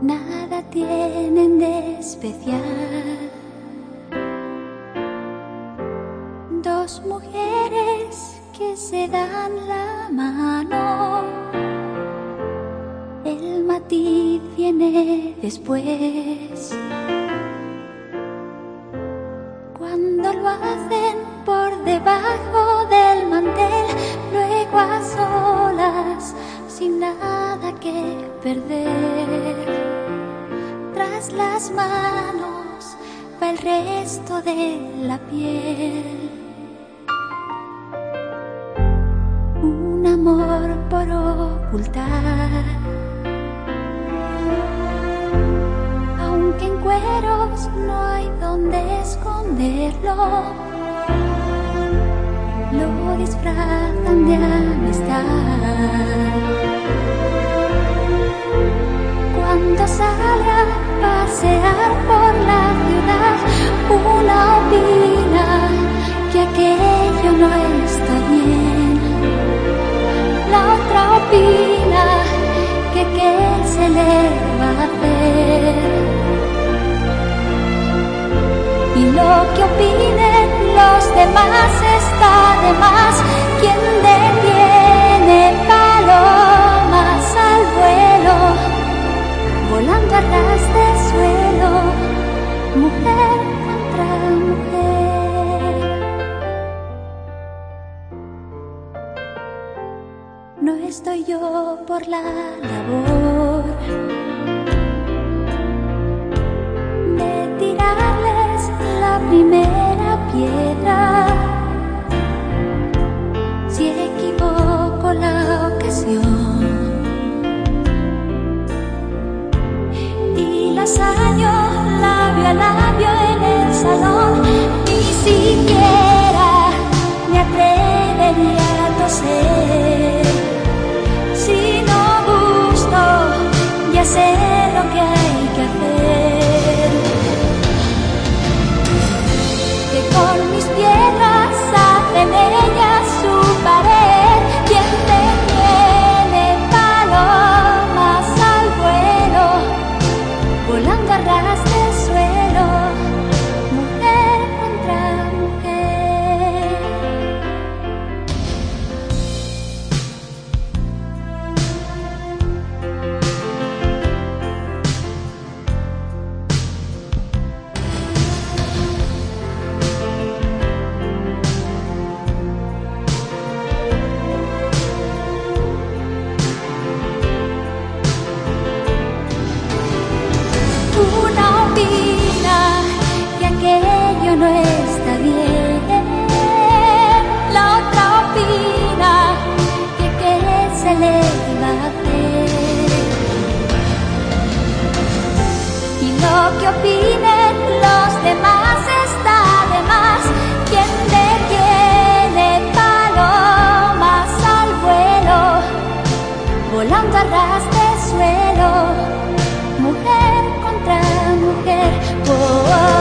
nada tienen de especial. Dos mujeres que se dan la mano. El matiz viene después. Cuando lo hacen por debajo del mantel, luego a solas, sin nada que perder. Las manos va el resto de la piel. Un amor por ocultar. Aunque en cueros no hay donde esconderlo, lo disfrazan de amistad. Sale a pasear por la ciudad, una opina que aquello no está bien. La otra opina que qué se le va a hacer. Y lo que opinen los demás está de más. No estoy yo por la labor de tirarles la primera se le iba a hacer. Y lo que opinen los demás está de más. Quien le tiene palomas al vuelo, volando a ras suelo, mujer contra mujer. Oh, oh. oh.